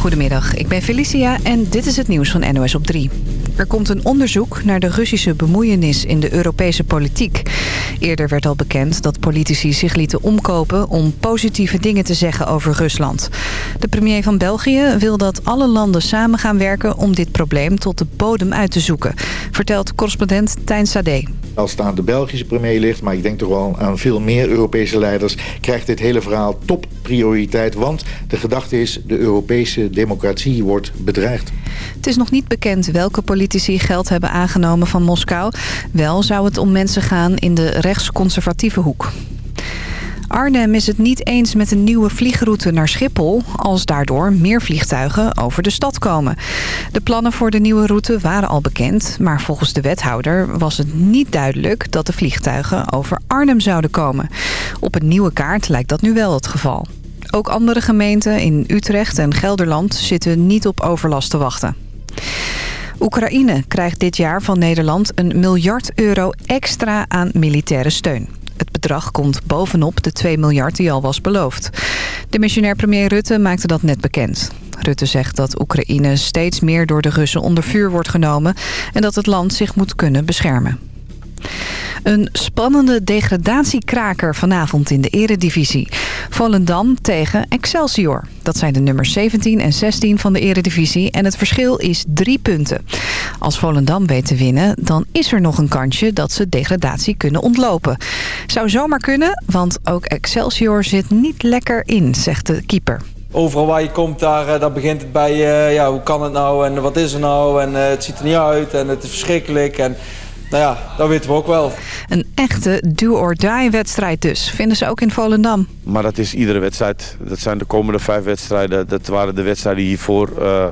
Goedemiddag, ik ben Felicia en dit is het nieuws van NOS op 3. Er komt een onderzoek naar de Russische bemoeienis in de Europese politiek. Eerder werd al bekend dat politici zich lieten omkopen om positieve dingen te zeggen over Rusland. De premier van België wil dat alle landen samen gaan werken om dit probleem tot de bodem uit te zoeken, vertelt correspondent Tijn Sade. Als het aan de Belgische premier ligt, maar ik denk toch wel aan veel meer Europese leiders, krijgt dit hele verhaal topprioriteit. Want de gedachte is, de Europese democratie wordt bedreigd. Het is nog niet bekend welke politici geld hebben aangenomen van Moskou. Wel zou het om mensen gaan in de rechtsconservatieve hoek. Arnhem is het niet eens met een nieuwe vliegroute naar Schiphol... als daardoor meer vliegtuigen over de stad komen. De plannen voor de nieuwe route waren al bekend... maar volgens de wethouder was het niet duidelijk... dat de vliegtuigen over Arnhem zouden komen. Op een nieuwe kaart lijkt dat nu wel het geval. Ook andere gemeenten in Utrecht en Gelderland zitten niet op overlast te wachten. Oekraïne krijgt dit jaar van Nederland een miljard euro extra aan militaire steun. Het bedrag komt bovenop de 2 miljard die al was beloofd. De missionair premier Rutte maakte dat net bekend. Rutte zegt dat Oekraïne steeds meer door de Russen onder vuur wordt genomen... en dat het land zich moet kunnen beschermen. Een spannende degradatiekraker vanavond in de eredivisie. Volendam tegen Excelsior. Dat zijn de nummers 17 en 16 van de eredivisie en het verschil is drie punten. Als Volendam weet te winnen, dan is er nog een kansje dat ze degradatie kunnen ontlopen. Zou zomaar kunnen, want ook Excelsior zit niet lekker in, zegt de keeper. Overal waar je komt, daar, eh, daar begint het bij, uh, ja, hoe kan het nou en wat is er nou en uh, het ziet er niet uit en het is verschrikkelijk. En nou ja, dat weten we ook wel. Een echte do-or-die wedstrijd dus, vinden ze ook in Volendam. Maar dat is iedere wedstrijd. Dat zijn de komende vijf wedstrijden. Dat waren de wedstrijden hiervoor... Uh,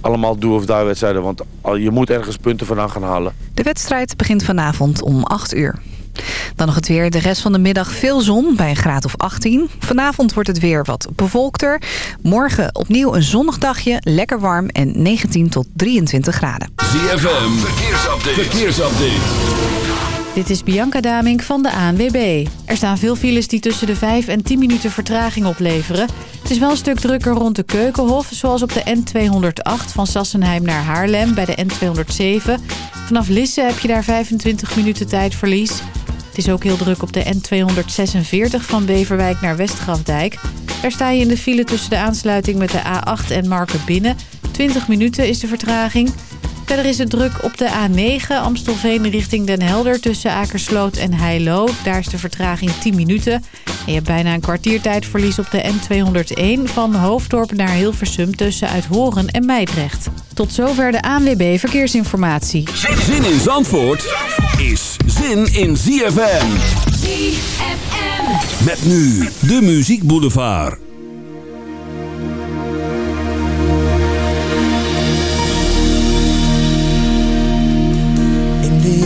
allemaal do-of-die wedstrijden. Want je moet ergens punten vandaan gaan halen. De wedstrijd begint vanavond om 8 uur. Dan nog het weer. De rest van de middag veel zon bij een graad of 18. Vanavond wordt het weer wat bevolkter. Morgen opnieuw een zonnig dagje. Lekker warm en 19 tot 23 graden. ZFM. Verkeersupdate. Verkeersupdate. Dit is Bianca Damink van de ANWB. Er staan veel files die tussen de 5 en 10 minuten vertraging opleveren. Het is wel een stuk drukker rond de Keukenhof... zoals op de N208 van Sassenheim naar Haarlem bij de N207. Vanaf Lisse heb je daar 25 minuten tijdverlies. Is ook heel druk op de N246 van Beverwijk naar Westgrafdijk. Daar sta je in de file tussen de aansluiting met de A8 en Marken binnen. 20 minuten is de vertraging. Verder is het druk op de A9 Amstelveen richting Den Helder tussen Akersloot en Heilo. Daar is de vertraging 10 minuten. En je hebt bijna een kwartiertijdverlies op de N201 van Hoofddorp naar Hilversum tussen Uithoren en Meidrecht. Tot zover de ANWB Verkeersinformatie. Zin in Zandvoort is zin in ZFM. ZFM. Met nu de Muziek Boulevard.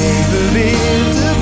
leven weer te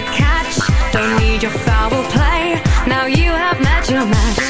the catch. Don't need your foul play. Now you have met your match.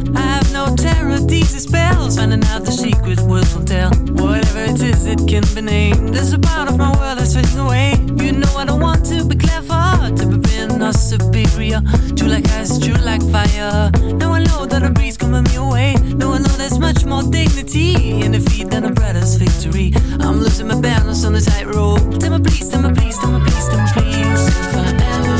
paradies and spells Finding out the secret words won't tell. Whatever it is, it can be named. There's a part of my world that's fading away. You know I don't want to be clever To be been or superior. True like ice, true like fire. Now I know that a breeze coming me away. Now I know there's much more dignity In defeat than a brother's victory. I'm losing my balance on the tightrope. Tell me please, tell me please, tell me please, tell me please. If I ever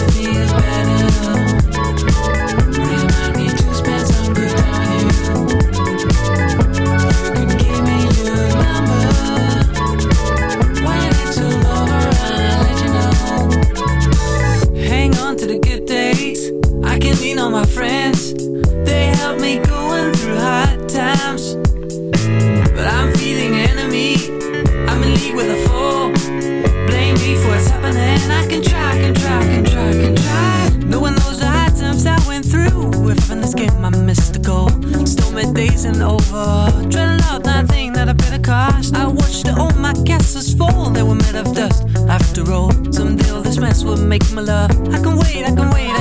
blazing over. Drilling out that thing that I paid the cost. I watched all my castles fall, they were made of dust. After all, someday all this mess will make my love. I can wait, I can wait.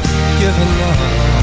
Have given up.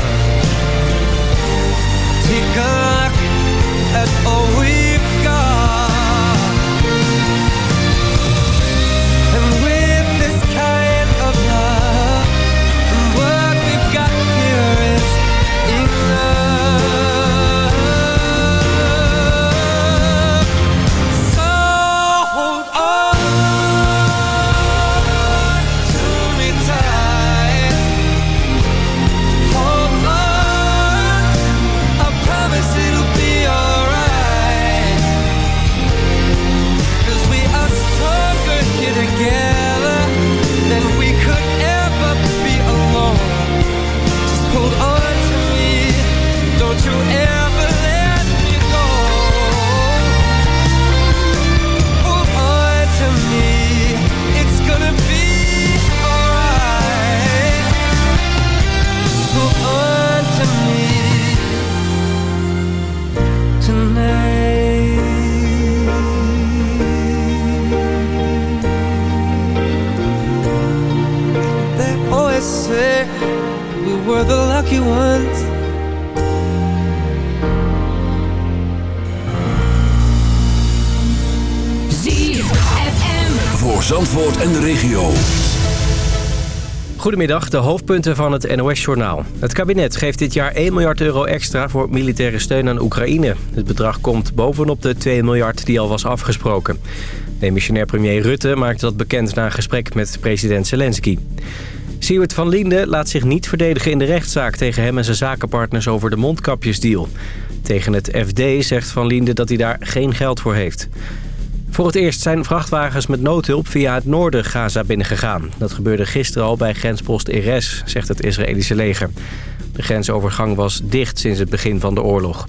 En de regio. Goedemiddag, de hoofdpunten van het NOS-journaal. Het kabinet geeft dit jaar 1 miljard euro extra voor militaire steun aan Oekraïne. Het bedrag komt bovenop de 2 miljard die al was afgesproken. Demissionair premier Rutte maakte dat bekend na een gesprek met president Zelensky. Siewert van Liende laat zich niet verdedigen in de rechtszaak tegen hem en zijn zakenpartners over de mondkapjesdeal. Tegen het FD zegt van Liende dat hij daar geen geld voor heeft. Voor het eerst zijn vrachtwagens met noodhulp via het noorden Gaza binnengegaan. Dat gebeurde gisteren al bij grenspost Eres, zegt het Israëlische leger. De grensovergang was dicht sinds het begin van de oorlog.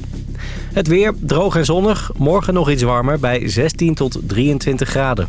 Het weer droog en zonnig, morgen nog iets warmer bij 16 tot 23 graden.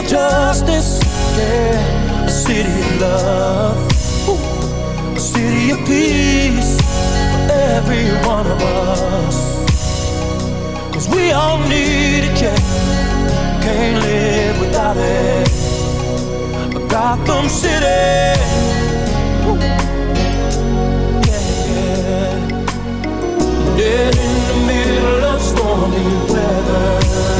of justice, yeah. A city of love, Ooh. a city of peace for every one of us. Cause we all need it, yeah. Can't live without it. A Gotham City, Ooh. Dead in the middle of stormy weather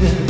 baby.